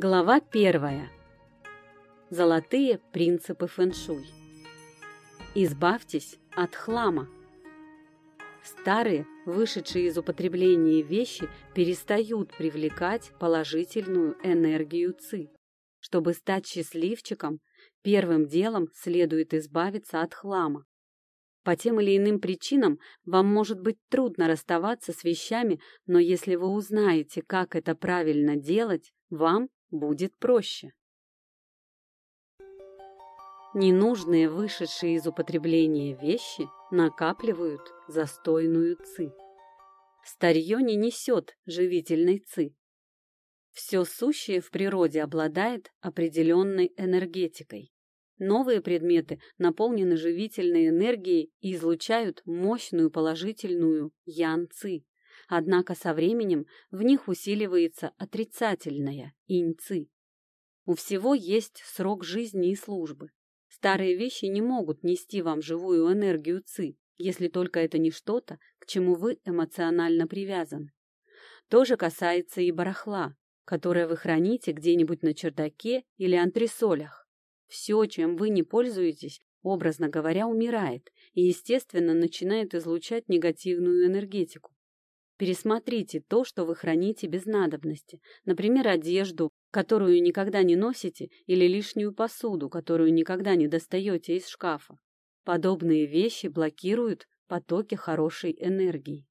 Глава первая. Золотые принципы фэншуй. Избавьтесь от хлама. Старые, вышедшие из употребления вещи перестают привлекать положительную энергию ЦИ. Чтобы стать счастливчиком, первым делом следует избавиться от хлама. По тем или иным причинам вам может быть трудно расставаться с вещами, но если вы узнаете, как это правильно делать, вам будет проще. Ненужные, вышедшие из употребления вещи накапливают застойную ци. Старье не несет живительной ци. Все сущее в природе обладает определенной энергетикой. Новые предметы наполнены живительной энергией и излучают мощную положительную ян-ци. Однако со временем в них усиливается отрицательная инь-ци. У всего есть срок жизни и службы. Старые вещи не могут нести вам живую энергию ци, если только это не что-то, к чему вы эмоционально привязаны. То же касается и барахла, которое вы храните где-нибудь на чердаке или антресолях. Все, чем вы не пользуетесь, образно говоря, умирает и, естественно, начинает излучать негативную энергетику. Пересмотрите то, что вы храните без надобности, например, одежду, которую никогда не носите, или лишнюю посуду, которую никогда не достаете из шкафа. Подобные вещи блокируют потоки хорошей энергии.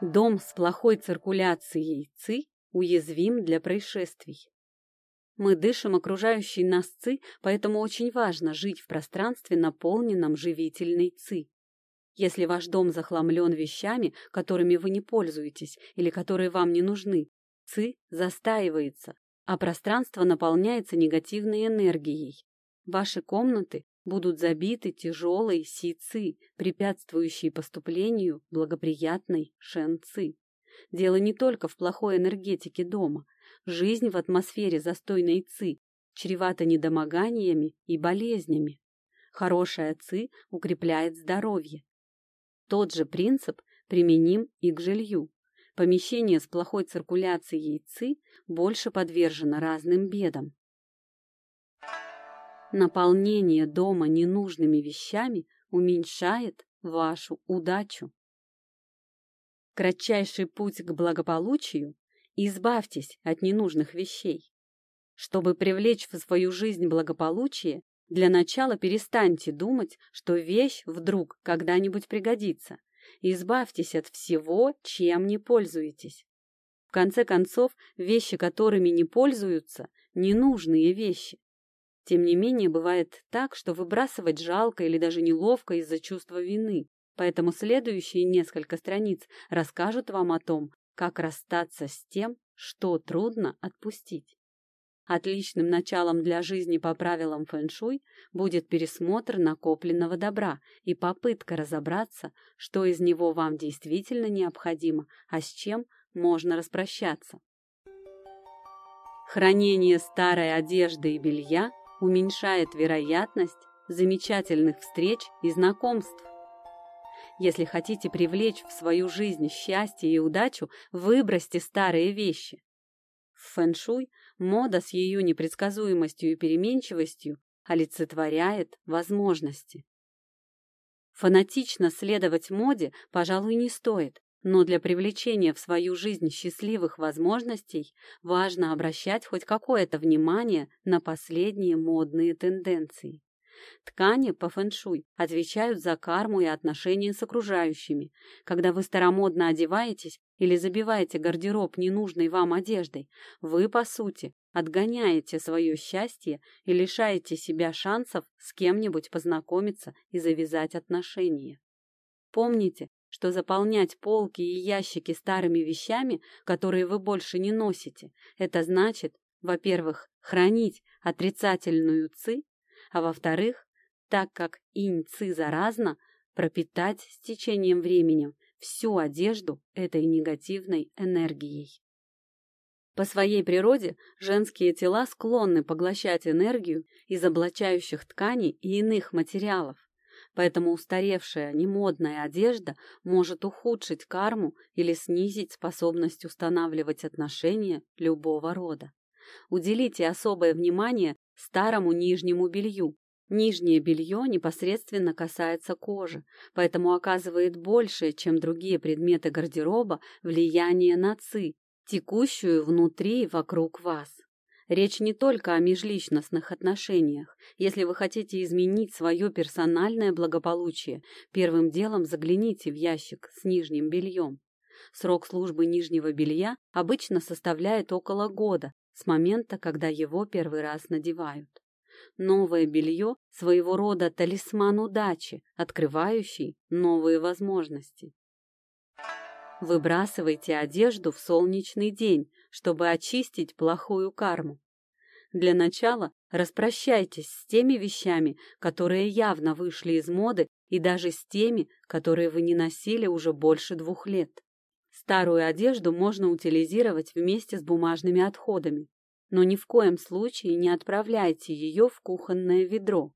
Дом с плохой циркуляцией ЦИ уязвим для происшествий. Мы дышим окружающей нас ЦИ, поэтому очень важно жить в пространстве, наполненном живительной ЦИ. Если ваш дом захламлен вещами, которыми вы не пользуетесь или которые вам не нужны, ЦИ застаивается, а пространство наполняется негативной энергией. Ваши комнаты будут забиты тяжелой си-ци, препятствующей поступлению благоприятной шен-ци. Дело не только в плохой энергетике дома. Жизнь в атмосфере застойной ци чревата недомоганиями и болезнями. Хорошая ци укрепляет здоровье. Тот же принцип применим и к жилью. Помещение с плохой циркуляцией ци больше подвержено разным бедам. Наполнение дома ненужными вещами уменьшает вашу удачу. Кратчайший путь к благополучию Избавьтесь от ненужных вещей. Чтобы привлечь в свою жизнь благополучие, для начала перестаньте думать, что вещь вдруг когда-нибудь пригодится. Избавьтесь от всего, чем не пользуетесь. В конце концов, вещи, которыми не пользуются, ненужные вещи. Тем не менее, бывает так, что выбрасывать жалко или даже неловко из-за чувства вины, поэтому следующие несколько страниц расскажут вам о том, как расстаться с тем, что трудно отпустить. Отличным началом для жизни по правилам фэншуй будет пересмотр накопленного добра и попытка разобраться, что из него вам действительно необходимо, а с чем можно распрощаться. Хранение старой одежды и белья уменьшает вероятность замечательных встреч и знакомств. Если хотите привлечь в свою жизнь счастье и удачу, выбросьте старые вещи. В фэншуй мода с ее непредсказуемостью и переменчивостью олицетворяет возможности. Фанатично следовать моде, пожалуй, не стоит, но для привлечения в свою жизнь счастливых возможностей важно обращать хоть какое-то внимание на последние модные тенденции. Ткани по фэншуй отвечают за карму и отношения с окружающими. Когда вы старомодно одеваетесь или забиваете гардероб ненужной вам одеждой, вы, по сути, отгоняете свое счастье и лишаете себя шансов с кем-нибудь познакомиться и завязать отношения. Помните, что заполнять полки и ящики старыми вещами, которые вы больше не носите, это значит, во-первых, хранить отрицательную ци а во-вторых, так как инь-ци заразна, пропитать с течением времени всю одежду этой негативной энергией. По своей природе женские тела склонны поглощать энергию из облачающих тканей и иных материалов, поэтому устаревшая, немодная одежда может ухудшить карму или снизить способность устанавливать отношения любого рода. Уделите особое внимание старому нижнему белью. Нижнее белье непосредственно касается кожи, поэтому оказывает большее, чем другие предметы гардероба, влияние на ци, текущую внутри и вокруг вас. Речь не только о межличностных отношениях. Если вы хотите изменить свое персональное благополучие, первым делом загляните в ящик с нижним бельем. Срок службы нижнего белья обычно составляет около года с момента, когда его первый раз надевают. Новое белье – своего рода талисман удачи, открывающий новые возможности. Выбрасывайте одежду в солнечный день, чтобы очистить плохую карму. Для начала распрощайтесь с теми вещами, которые явно вышли из моды, и даже с теми, которые вы не носили уже больше двух лет. Старую одежду можно утилизировать вместе с бумажными отходами, но ни в коем случае не отправляйте ее в кухонное ведро.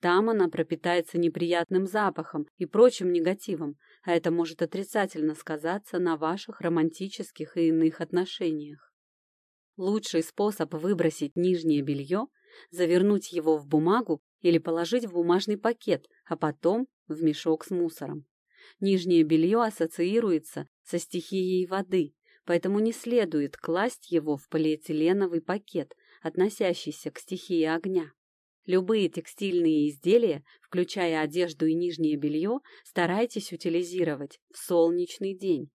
Там она пропитается неприятным запахом и прочим негативом, а это может отрицательно сказаться на ваших романтических и иных отношениях. Лучший способ выбросить нижнее белье – завернуть его в бумагу или положить в бумажный пакет, а потом в мешок с мусором. Нижнее белье ассоциируется со стихией воды, поэтому не следует класть его в полиэтиленовый пакет, относящийся к стихии огня. Любые текстильные изделия, включая одежду и нижнее белье, старайтесь утилизировать в солнечный день.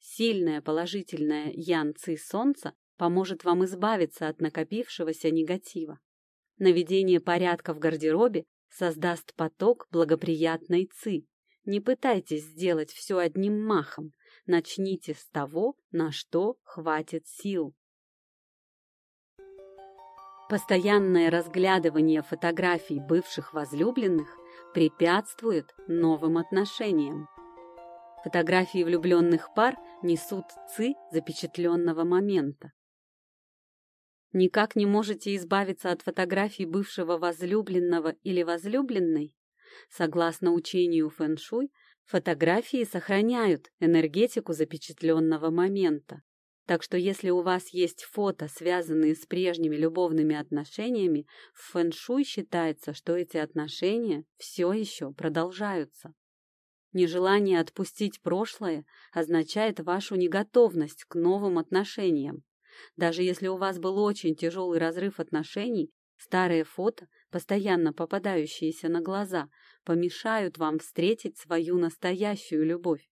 Сильное положительное янцы солнца поможет вам избавиться от накопившегося негатива. Наведение порядка в гардеробе создаст поток благоприятной ци. Не пытайтесь сделать все одним махом. Начните с того, на что хватит сил. Постоянное разглядывание фотографий бывших возлюбленных препятствует новым отношениям. Фотографии влюбленных пар несут ци запечатленного момента. Никак не можете избавиться от фотографий бывшего возлюбленного или возлюбленной? Согласно учению фэн-шуй, фотографии сохраняют энергетику запечатленного момента. Так что если у вас есть фото, связанные с прежними любовными отношениями, в фэн-шуй считается, что эти отношения все еще продолжаются. Нежелание отпустить прошлое означает вашу неготовность к новым отношениям. Даже если у вас был очень тяжелый разрыв отношений, старые фото, постоянно попадающиеся на глаза, помешают вам встретить свою настоящую любовь.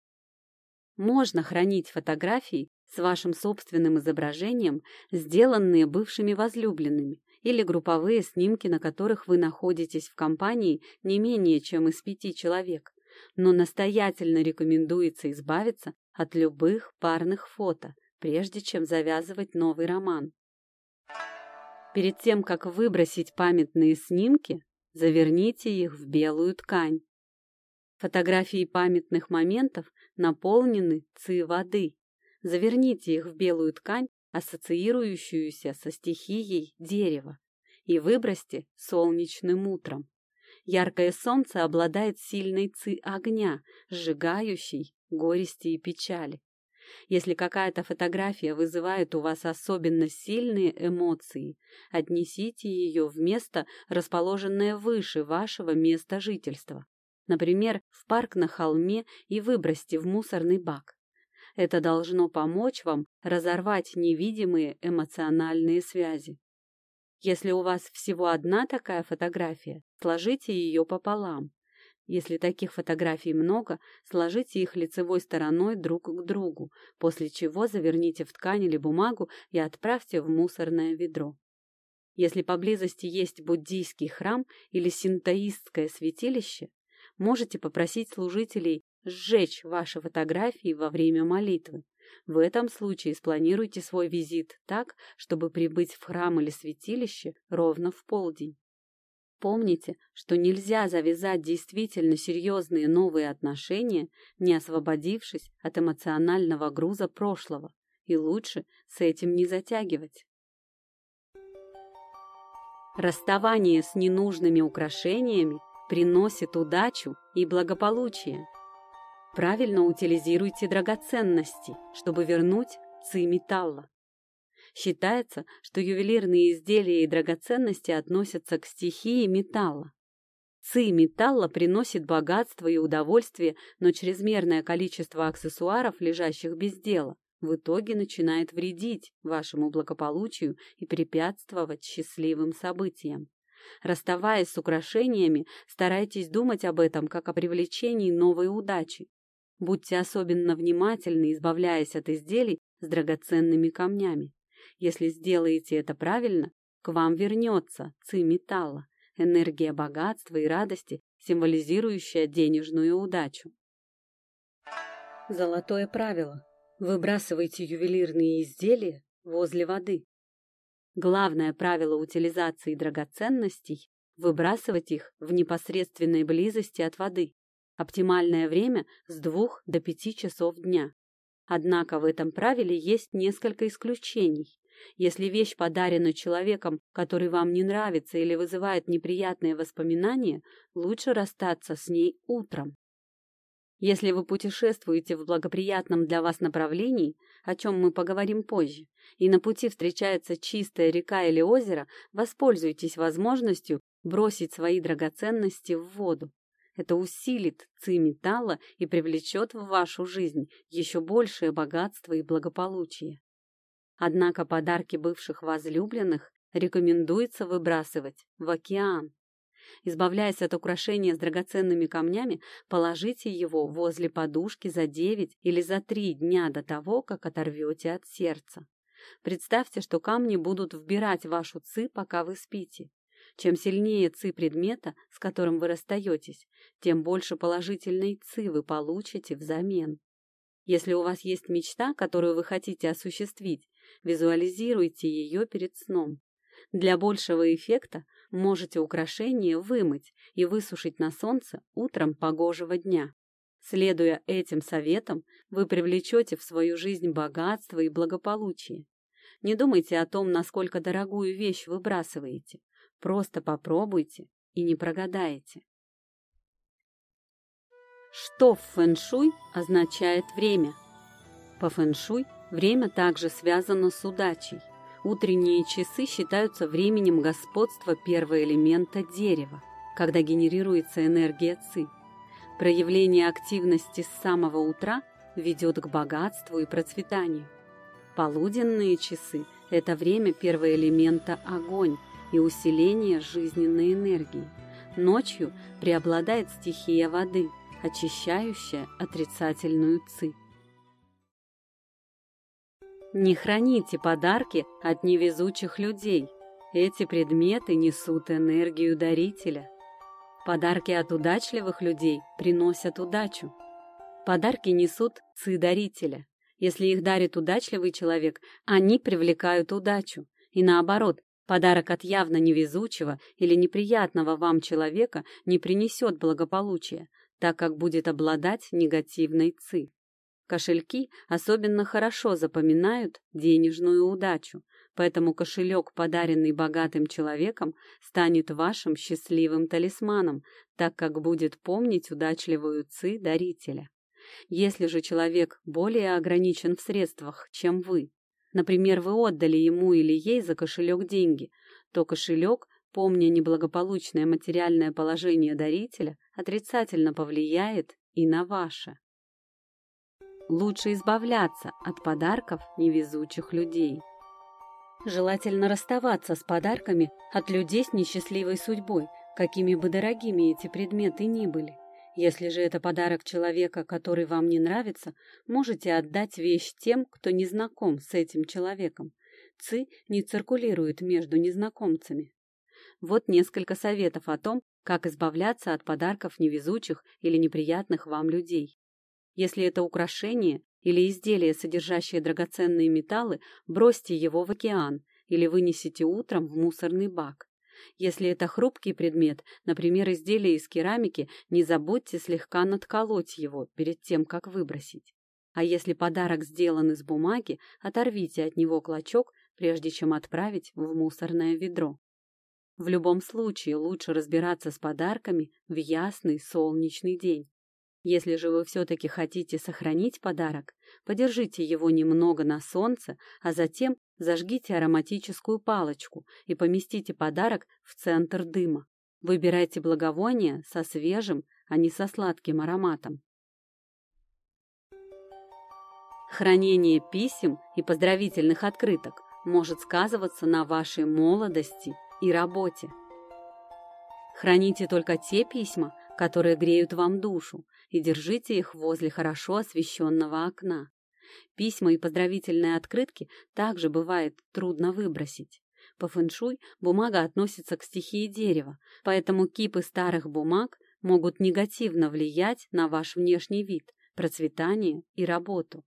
Можно хранить фотографии с вашим собственным изображением, сделанные бывшими возлюбленными, или групповые снимки, на которых вы находитесь в компании не менее чем из пяти человек. Но настоятельно рекомендуется избавиться от любых парных фото, прежде чем завязывать новый роман. Перед тем, как выбросить памятные снимки, заверните их в белую ткань. Фотографии памятных моментов наполнены ци воды, Заверните их в белую ткань, ассоциирующуюся со стихией дерева, и выбросьте солнечным утром. Яркое солнце обладает сильной ци огня, сжигающей горести и печали. Если какая-то фотография вызывает у вас особенно сильные эмоции, отнесите ее в место, расположенное выше вашего места жительства. Например, в парк на холме и выбросьте в мусорный бак. Это должно помочь вам разорвать невидимые эмоциональные связи. Если у вас всего одна такая фотография, сложите ее пополам. Если таких фотографий много, сложите их лицевой стороной друг к другу, после чего заверните в ткань или бумагу и отправьте в мусорное ведро. Если поблизости есть буддийский храм или синтоистское святилище, можете попросить служителей сжечь ваши фотографии во время молитвы. В этом случае спланируйте свой визит так, чтобы прибыть в храм или святилище ровно в полдень. Помните, что нельзя завязать действительно серьезные новые отношения, не освободившись от эмоционального груза прошлого, и лучше с этим не затягивать. Расставание с ненужными украшениями приносит удачу и благополучие. Правильно утилизируйте драгоценности, чтобы вернуть ци металла. Считается, что ювелирные изделия и драгоценности относятся к стихии металла. Ци металла приносит богатство и удовольствие, но чрезмерное количество аксессуаров, лежащих без дела, в итоге начинает вредить вашему благополучию и препятствовать счастливым событиям. Расставаясь с украшениями, старайтесь думать об этом как о привлечении новой удачи. Будьте особенно внимательны, избавляясь от изделий с драгоценными камнями. Если сделаете это правильно, к вам вернется ци металла, энергия богатства и радости, символизирующая денежную удачу. Золотое правило. Выбрасывайте ювелирные изделия возле воды. Главное правило утилизации драгоценностей – выбрасывать их в непосредственной близости от воды. Оптимальное время с 2 до 5 часов дня. Однако в этом правиле есть несколько исключений. Если вещь подарена человеком, который вам не нравится или вызывает неприятные воспоминания, лучше расстаться с ней утром. Если вы путешествуете в благоприятном для вас направлении, о чем мы поговорим позже, и на пути встречается чистая река или озеро, воспользуйтесь возможностью бросить свои драгоценности в воду. Это усилит ци металла и привлечет в вашу жизнь еще большее богатство и благополучие. Однако подарки бывших возлюбленных рекомендуется выбрасывать в океан. Избавляясь от украшения с драгоценными камнями, положите его возле подушки за 9 или за 3 дня до того, как оторвете от сердца. Представьте, что камни будут вбирать вашу ци, пока вы спите. Чем сильнее ци предмета, с которым вы расстаетесь, тем больше положительной ци вы получите взамен. Если у вас есть мечта, которую вы хотите осуществить, визуализируйте ее перед сном. Для большего эффекта можете украшение вымыть и высушить на солнце утром погожего дня. Следуя этим советам, вы привлечете в свою жизнь богатство и благополучие. Не думайте о том, насколько дорогую вещь выбрасываете. Просто попробуйте и не прогадаете. Что в фэншуй означает время? По фэншуй время также связано с удачей. Утренние часы считаются временем господства первого элемента дерева, когда генерируется энергия ци. Проявление активности с самого утра ведет к богатству и процветанию. Полуденные часы – это время первого элемента огонь и усиление жизненной энергии. Ночью преобладает стихия воды, очищающая отрицательную ци. Не храните подарки от невезучих людей. Эти предметы несут энергию дарителя. Подарки от удачливых людей приносят удачу. Подарки несут ци дарителя. Если их дарит удачливый человек, они привлекают удачу. И наоборот, подарок от явно невезучего или неприятного вам человека не принесет благополучия, так как будет обладать негативной ци. Кошельки особенно хорошо запоминают денежную удачу, поэтому кошелек, подаренный богатым человеком, станет вашим счастливым талисманом, так как будет помнить удачливую ци дарителя. Если же человек более ограничен в средствах, чем вы, например, вы отдали ему или ей за кошелек деньги, то кошелек, помня неблагополучное материальное положение дарителя, отрицательно повлияет и на ваше. Лучше избавляться от подарков невезучих людей. Желательно расставаться с подарками от людей с несчастливой судьбой, какими бы дорогими эти предметы ни были. Если же это подарок человека, который вам не нравится, можете отдать вещь тем, кто не знаком с этим человеком. Ци не циркулирует между незнакомцами. Вот несколько советов о том, как избавляться от подарков невезучих или неприятных вам людей. Если это украшение или изделие, содержащее драгоценные металлы, бросьте его в океан или вынесите утром в мусорный бак. Если это хрупкий предмет, например, изделие из керамики, не забудьте слегка надколоть его перед тем, как выбросить. А если подарок сделан из бумаги, оторвите от него клочок, прежде чем отправить в мусорное ведро. В любом случае лучше разбираться с подарками в ясный солнечный день. Если же вы все-таки хотите сохранить подарок, подержите его немного на солнце, а затем зажгите ароматическую палочку и поместите подарок в центр дыма. Выбирайте благовония со свежим, а не со сладким ароматом. Хранение писем и поздравительных открыток может сказываться на вашей молодости и работе. Храните только те письма, которые греют вам душу, и держите их возле хорошо освещенного окна. Письма и поздравительные открытки также бывает трудно выбросить. По фэншуй бумага относится к стихии дерева, поэтому кипы старых бумаг могут негативно влиять на ваш внешний вид, процветание и работу.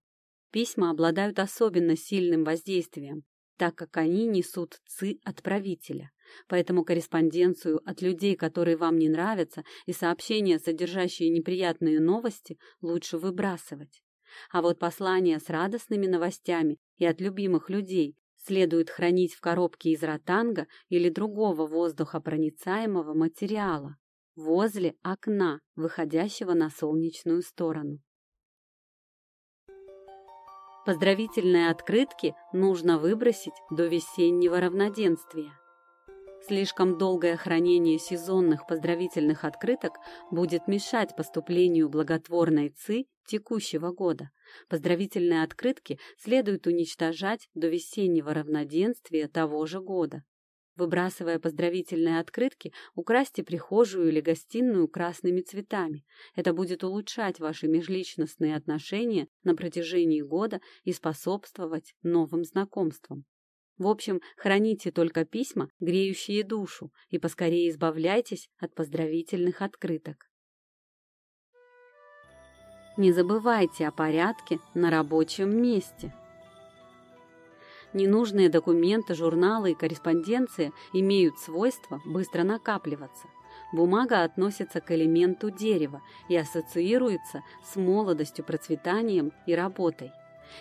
Письма обладают особенно сильным воздействием, так как они несут ци отправителя. Поэтому корреспонденцию от людей, которые вам не нравятся, и сообщения, содержащие неприятные новости, лучше выбрасывать. А вот послания с радостными новостями и от любимых людей следует хранить в коробке из ротанга или другого воздухопроницаемого материала возле окна, выходящего на солнечную сторону. Поздравительные открытки нужно выбросить до весеннего равноденствия. Слишком долгое хранение сезонных поздравительных открыток будет мешать поступлению благотворной ЦИ текущего года. Поздравительные открытки следует уничтожать до весеннего равноденствия того же года. Выбрасывая поздравительные открытки, украсьте прихожую или гостиную красными цветами. Это будет улучшать ваши межличностные отношения на протяжении года и способствовать новым знакомствам. В общем, храните только письма, греющие душу, и поскорее избавляйтесь от поздравительных открыток. Не забывайте о порядке на рабочем месте. Ненужные документы, журналы и корреспонденция имеют свойство быстро накапливаться. Бумага относится к элементу дерева и ассоциируется с молодостью, процветанием и работой.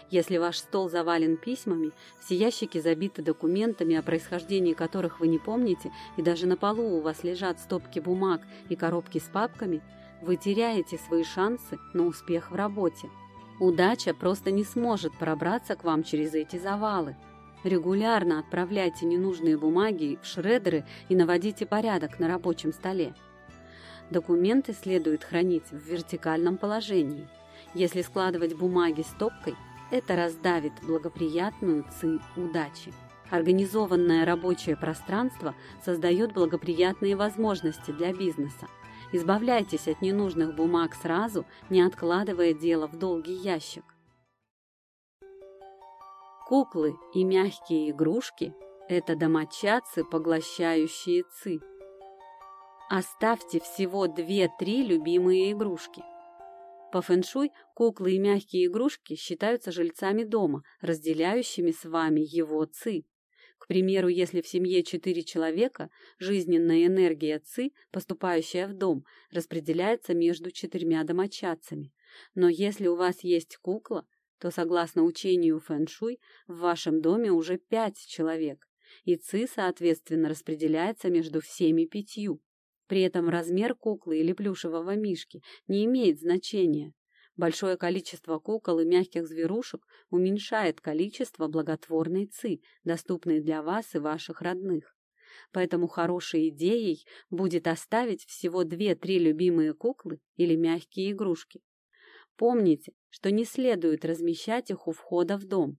Если ваш стол завален письмами, все ящики забиты документами, о происхождении которых вы не помните, и даже на полу у вас лежат стопки бумаг и коробки с папками, вы теряете свои шансы на успех в работе. Удача просто не сможет пробраться к вам через эти завалы. Регулярно отправляйте ненужные бумаги в шредеры и наводите порядок на рабочем столе. Документы следует хранить в вертикальном положении. Если складывать бумаги стопкой, это раздавит благоприятную ци удачи. Организованное рабочее пространство создает благоприятные возможности для бизнеса. Избавляйтесь от ненужных бумаг сразу, не откладывая дело в долгий ящик. Куклы и мягкие игрушки – это домочадцы, поглощающие ци. Оставьте всего 2-3 любимые игрушки – по фэншуй куклы и мягкие игрушки считаются жильцами дома, разделяющими с вами его ци. К примеру, если в семье четыре человека, жизненная энергия ци, поступающая в дом, распределяется между четырьмя домочадцами. Но если у вас есть кукла, то, согласно учению фэншуй, в вашем доме уже пять человек, и ци, соответственно, распределяется между всеми пятью. При этом размер куклы или плюшевого мишки не имеет значения. Большое количество кукол и мягких зверушек уменьшает количество благотворной ци, доступной для вас и ваших родных. Поэтому хорошей идеей будет оставить всего две-три любимые куклы или мягкие игрушки. Помните, что не следует размещать их у входа в дом.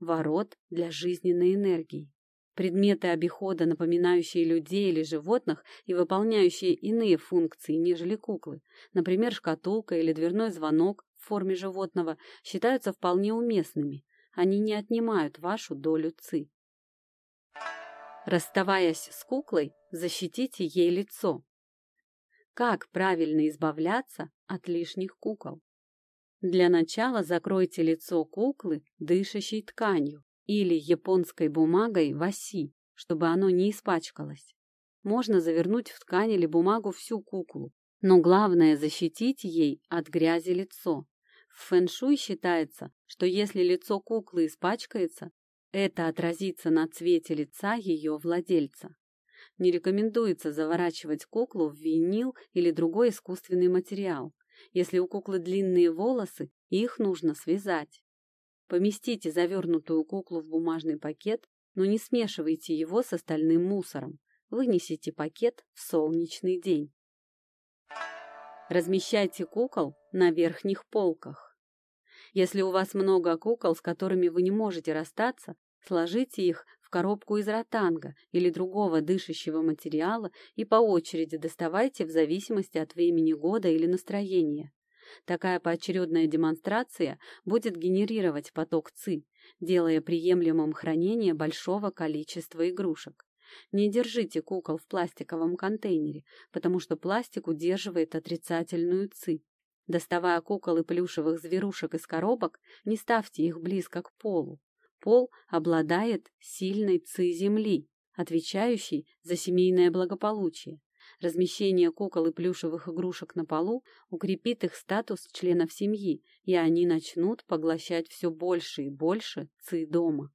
Ворот для жизненной энергии. Предметы обихода, напоминающие людей или животных и выполняющие иные функции, нежели куклы, например, шкатулка или дверной звонок в форме животного, считаются вполне уместными. Они не отнимают вашу долю ци. Расставаясь с куклой, защитите ей лицо. Как правильно избавляться от лишних кукол? Для начала закройте лицо куклы дышащей тканью или японской бумагой васи, чтобы оно не испачкалось. Можно завернуть в ткань или бумагу всю куклу, но главное защитить ей от грязи лицо. В фэншуй считается, что если лицо куклы испачкается, это отразится на цвете лица ее владельца. Не рекомендуется заворачивать куклу в винил или другой искусственный материал. Если у куклы длинные волосы, их нужно связать. Поместите завернутую куклу в бумажный пакет, но не смешивайте его с остальным мусором. Вынесите пакет в солнечный день. Размещайте кукол на верхних полках. Если у вас много кукол, с которыми вы не можете расстаться, сложите их в коробку из ротанга или другого дышащего материала и по очереди доставайте в зависимости от времени года или настроения. Такая поочередная демонстрация будет генерировать поток ЦИ, делая приемлемым хранение большого количества игрушек. Не держите кукол в пластиковом контейнере, потому что пластик удерживает отрицательную ЦИ. Доставая кукол и плюшевых зверушек из коробок, не ставьте их близко к полу. Пол обладает сильной ци земли, отвечающей за семейное благополучие. Размещение кукол и плюшевых игрушек на полу укрепит их статус членов семьи, и они начнут поглощать все больше и больше ци дома.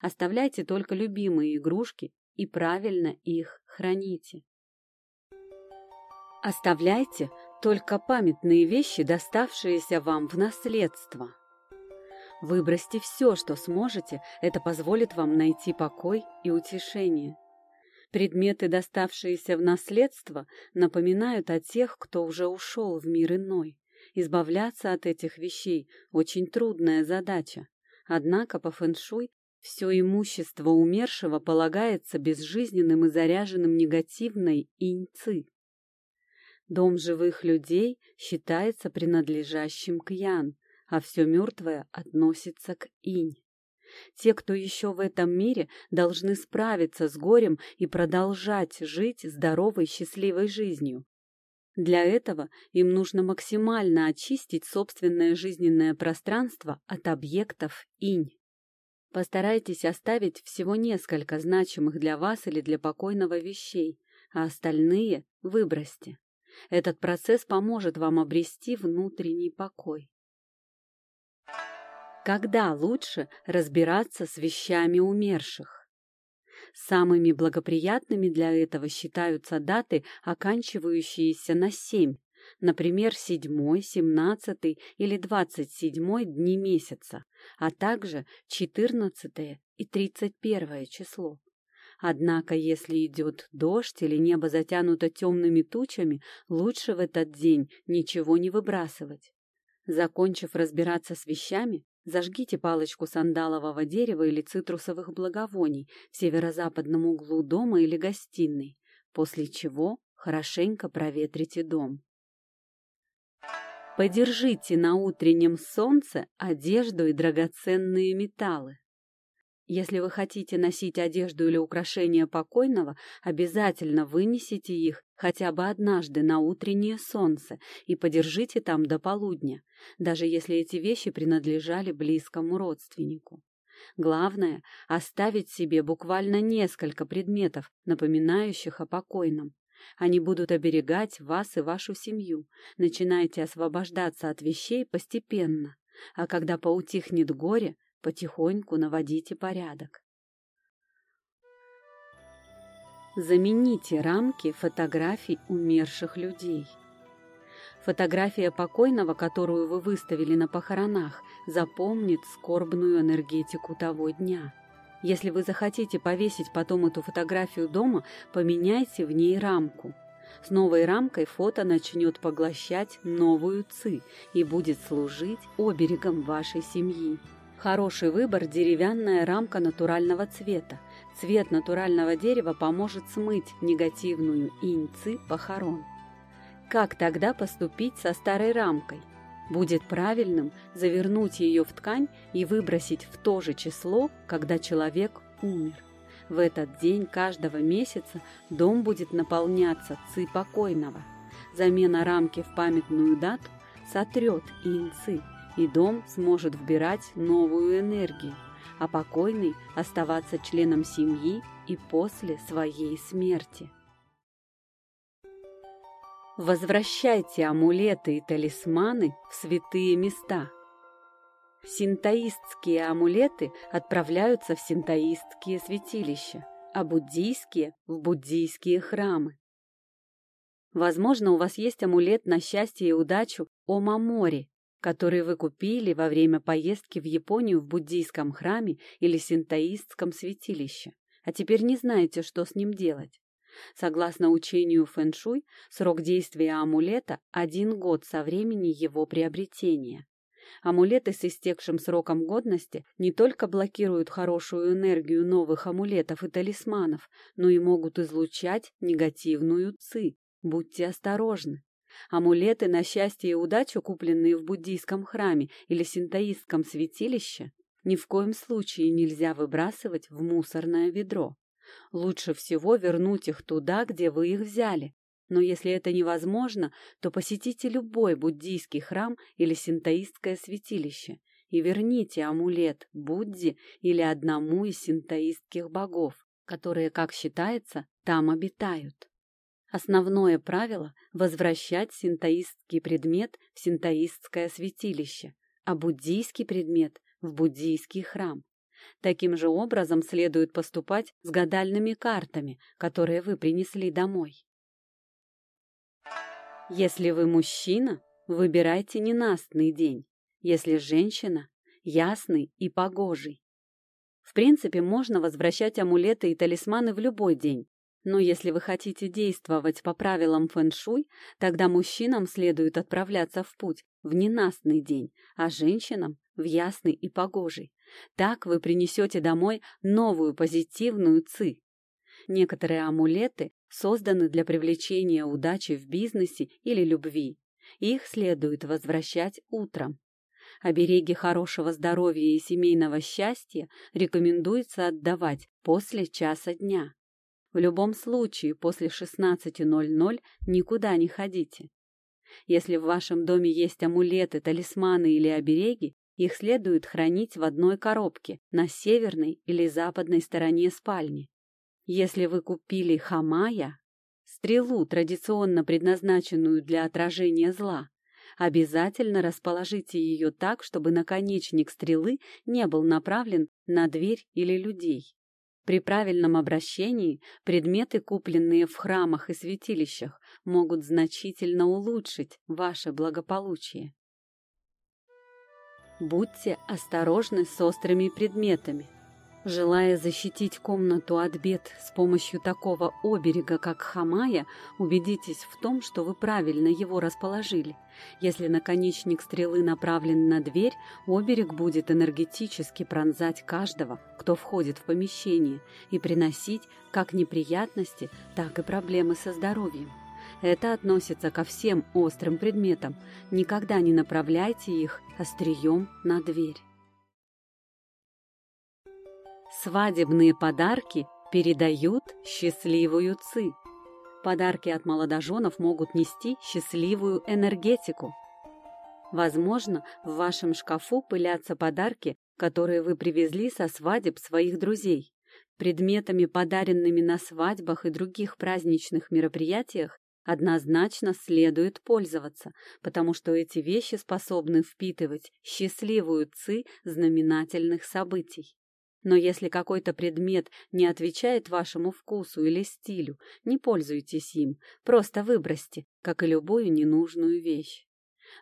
Оставляйте только любимые игрушки и правильно их храните. Оставляйте только памятные вещи, доставшиеся вам в наследство. Выбросьте все, что сможете, это позволит вам найти покой и утешение. Предметы, доставшиеся в наследство, напоминают о тех, кто уже ушел в мир иной. Избавляться от этих вещей – очень трудная задача. Однако по фэншуй все имущество умершего полагается безжизненным и заряженным негативной иньцы. Дом живых людей считается принадлежащим к Ян, а все мертвое относится к инь. Те, кто еще в этом мире, должны справиться с горем и продолжать жить здоровой, счастливой жизнью. Для этого им нужно максимально очистить собственное жизненное пространство от объектов инь. Постарайтесь оставить всего несколько значимых для вас или для покойного вещей, а остальные выбросьте. Этот процесс поможет вам обрести внутренний покой. Когда лучше разбираться с вещами умерших? Самыми благоприятными для этого считаются даты, оканчивающиеся на семь, например, седьмой, семнадцатый или двадцать седьмой дни месяца, а также четырнадцатое и тридцать первое число. Однако, если идет дождь или небо затянуто темными тучами, лучше в этот день ничего не выбрасывать. Закончив разбираться с вещами, Зажгите палочку сандалового дерева или цитрусовых благовоний в северо-западном углу дома или гостиной, после чего хорошенько проветрите дом. Подержите на утреннем солнце одежду и драгоценные металлы. Если вы хотите носить одежду или украшения покойного, обязательно вынесите их хотя бы однажды на утреннее солнце и подержите там до полудня, даже если эти вещи принадлежали близкому родственнику. Главное – оставить себе буквально несколько предметов, напоминающих о покойном. Они будут оберегать вас и вашу семью. Начинайте освобождаться от вещей постепенно. А когда поутихнет горе, потихоньку наводите порядок. Замените рамки фотографий умерших людей. Фотография покойного, которую вы выставили на похоронах, запомнит скорбную энергетику того дня. Если вы захотите повесить потом эту фотографию дома, поменяйте в ней рамку. С новой рамкой фото начнет поглощать новую ЦИ и будет служить оберегом вашей семьи. Хороший выбор – деревянная рамка натурального цвета. Цвет натурального дерева поможет смыть негативную иньцы похорон. Как тогда поступить со старой рамкой? Будет правильным завернуть ее в ткань и выбросить в то же число, когда человек умер. В этот день каждого месяца дом будет наполняться ци покойного. Замена рамки в памятную дату сотрет инцы – и дом сможет вбирать новую энергию, а покойный оставаться членом семьи и после своей смерти. Возвращайте амулеты и талисманы в святые места. Синтоистские амулеты отправляются в синтоистские святилища, а буддийские – в буддийские храмы. Возможно, у вас есть амулет на счастье и удачу Омамори, который вы купили во время поездки в Японию в буддийском храме или синтоистском святилище, а теперь не знаете, что с ним делать. Согласно учению фэншуй, срок действия амулета – один год со времени его приобретения. Амулеты с истекшим сроком годности не только блокируют хорошую энергию новых амулетов и талисманов, но и могут излучать негативную ци, Будьте осторожны. Амулеты на счастье и удачу, купленные в буддийском храме или синтоистском святилище, ни в коем случае нельзя выбрасывать в мусорное ведро. Лучше всего вернуть их туда, где вы их взяли. Но если это невозможно, то посетите любой буддийский храм или синтоистское святилище и верните амулет Будде или одному из синтоистских богов, которые, как считается, там обитают. Основное правило – возвращать синтоистский предмет в синтоистское святилище, а буддийский предмет – в буддийский храм. Таким же образом следует поступать с гадальными картами, которые вы принесли домой. Если вы мужчина, выбирайте ненастный день. Если женщина – ясный и погожий. В принципе, можно возвращать амулеты и талисманы в любой день, но если вы хотите действовать по правилам фэн-шуй, тогда мужчинам следует отправляться в путь в ненастный день, а женщинам — в ясный и погожий. Так вы принесете домой новую позитивную ци. Некоторые амулеты созданы для привлечения удачи в бизнесе или любви. Их следует возвращать утром. Обереги хорошего здоровья и семейного счастья рекомендуется отдавать после часа дня. В любом случае, после 16.00 никуда не ходите. Если в вашем доме есть амулеты, талисманы или обереги, их следует хранить в одной коробке на северной или западной стороне спальни. Если вы купили хамая, стрелу, традиционно предназначенную для отражения зла, обязательно расположите ее так, чтобы наконечник стрелы не был направлен на дверь или людей. При правильном обращении предметы, купленные в храмах и святилищах, могут значительно улучшить ваше благополучие. Будьте осторожны с острыми предметами. Желая защитить комнату от бед с помощью такого оберега, как хамая, убедитесь в том, что вы правильно его расположили. Если наконечник стрелы направлен на дверь, оберег будет энергетически пронзать каждого, кто входит в помещение, и приносить как неприятности, так и проблемы со здоровьем. Это относится ко всем острым предметам. Никогда не направляйте их острием на дверь. Свадебные подарки передают счастливую ци. Подарки от молодоженов могут нести счастливую энергетику. Возможно, в вашем шкафу пылятся подарки, которые вы привезли со свадеб своих друзей. Предметами, подаренными на свадьбах и других праздничных мероприятиях, однозначно следует пользоваться, потому что эти вещи способны впитывать счастливую ци знаменательных событий. Но если какой-то предмет не отвечает вашему вкусу или стилю, не пользуйтесь им, просто выбросьте, как и любую ненужную вещь.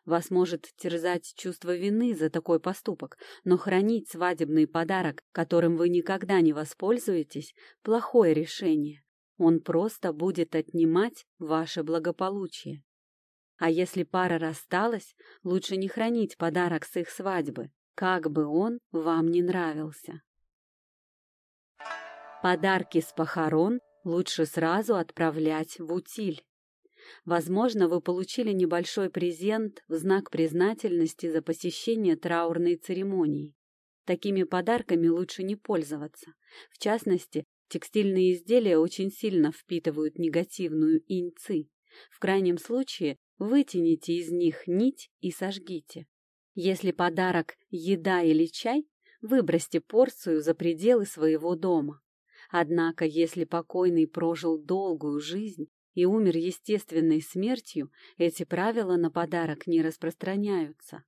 Вас может терзать чувство вины за такой поступок, но хранить свадебный подарок, которым вы никогда не воспользуетесь, плохое решение. Он просто будет отнимать ваше благополучие. А если пара рассталась, лучше не хранить подарок с их свадьбы, как бы он вам не нравился. Подарки с похорон лучше сразу отправлять в утиль. Возможно, вы получили небольшой презент в знак признательности за посещение траурной церемонии. Такими подарками лучше не пользоваться. В частности, текстильные изделия очень сильно впитывают негативную иньци. В крайнем случае вытяните из них нить и сожгите. Если подарок – еда или чай, выбросьте порцию за пределы своего дома. Однако, если покойный прожил долгую жизнь и умер естественной смертью, эти правила на подарок не распространяются.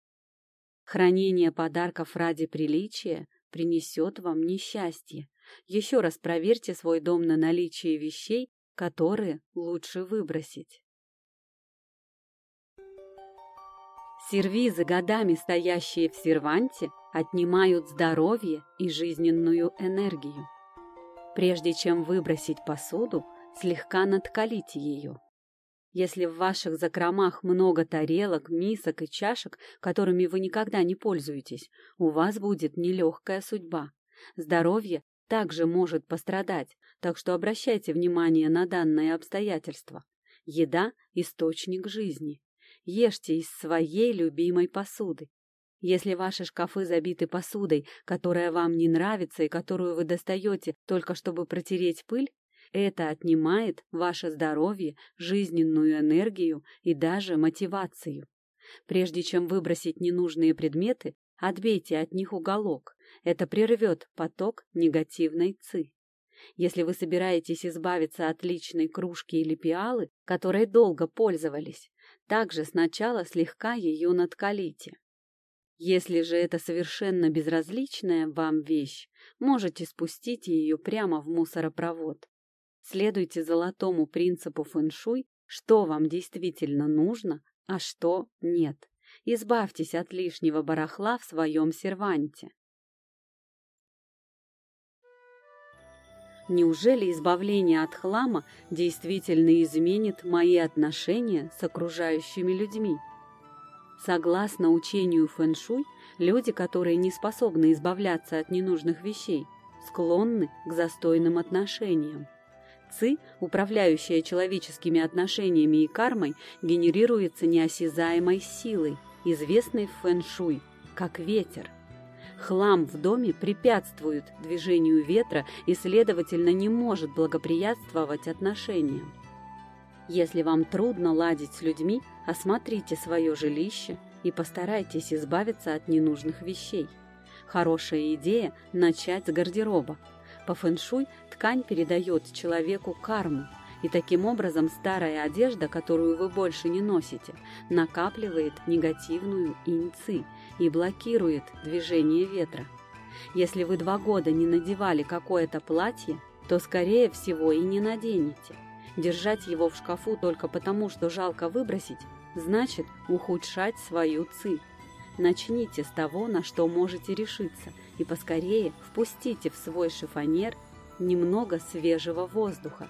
Хранение подарков ради приличия принесет вам несчастье. Еще раз проверьте свой дом на наличие вещей, которые лучше выбросить. Сервизы, годами стоящие в серванте, отнимают здоровье и жизненную энергию. Прежде чем выбросить посуду, слегка надкалите ее. Если в ваших закромах много тарелок, мисок и чашек, которыми вы никогда не пользуетесь, у вас будет нелегкая судьба. Здоровье также может пострадать, так что обращайте внимание на данное обстоятельство. Еда – источник жизни. Ешьте из своей любимой посуды. Если ваши шкафы забиты посудой, которая вам не нравится и которую вы достаете только чтобы протереть пыль, это отнимает ваше здоровье, жизненную энергию и даже мотивацию. Прежде чем выбросить ненужные предметы, отбейте от них уголок. Это прервет поток негативной ци. Если вы собираетесь избавиться от личной кружки или пиалы, которой долго пользовались, также сначала слегка ее надкалите. Если же это совершенно безразличная вам вещь, можете спустить ее прямо в мусоропровод. Следуйте золотому принципу фэншуй, что вам действительно нужно, а что нет. Избавьтесь от лишнего барахла в своем серванте. Неужели избавление от хлама действительно изменит мои отношения с окружающими людьми? Согласно учению фэншуй, люди, которые не способны избавляться от ненужных вещей, склонны к застойным отношениям. Ци, управляющая человеческими отношениями и кармой, генерируется неосязаемой силой, известной в фэн-шуй, как ветер. Хлам в доме препятствует движению ветра и, следовательно, не может благоприятствовать отношениям. Если вам трудно ладить с людьми, осмотрите свое жилище и постарайтесь избавиться от ненужных вещей. Хорошая идея – начать с гардероба. По фэншуй ткань передает человеку карму, и таким образом старая одежда, которую вы больше не носите, накапливает негативную иньци и блокирует движение ветра. Если вы два года не надевали какое-то платье, то, скорее всего, и не наденете. Держать его в шкафу только потому, что жалко выбросить, значит ухудшать свою ци. Начните с того, на что можете решиться, и поскорее впустите в свой шифонер немного свежего воздуха.